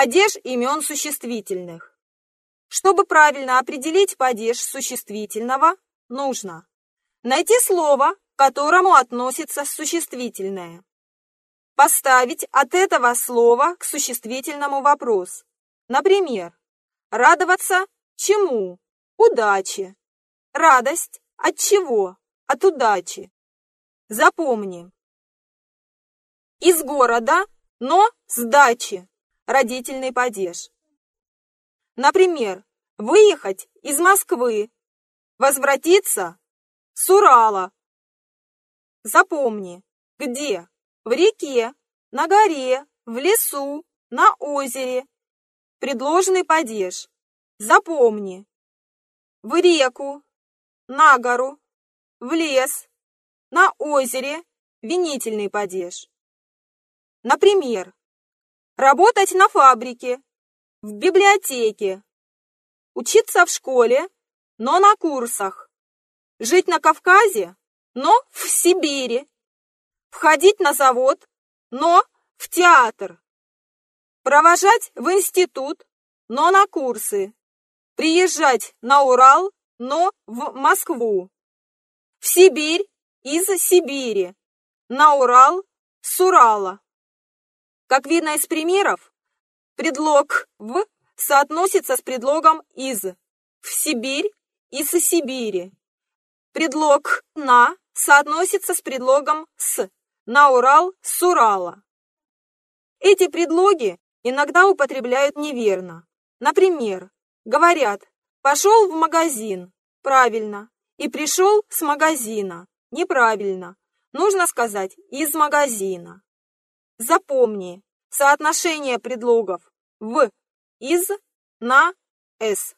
Падеж имен существительных. Чтобы правильно определить падеж существительного, нужно найти слово, к которому относится существительное. Поставить от этого слова к существительному вопрос. Например, радоваться чему? Удачи. Радость от чего? От удачи. Запомни. Из города, но с дачи. Родительный падеж. Например, выехать из Москвы, возвратиться с Урала. Запомни, где? В реке, на горе, в лесу, на озере. Предложенный падеж. Запомни. В реку, на гору, в лес, на озере, винительный падеж. Например, работать на фабрике, в библиотеке, учиться в школе, но на курсах, жить на Кавказе, но в Сибири, входить на завод, но в театр, провожать в институт, но на курсы, приезжать на Урал, но в Москву, в Сибирь из Сибири, на Урал с Урала. Как видно из примеров, предлог «в» соотносится с предлогом «из» в Сибирь и с Сибири. Предлог «на» соотносится с предлогом «с» на Урал с Урала. Эти предлоги иногда употребляют неверно. Например, говорят «пошел в магазин» – правильно, и «пришел с магазина» – неправильно. Нужно сказать «из магазина». Запомни соотношение предлогов в, из, на, с.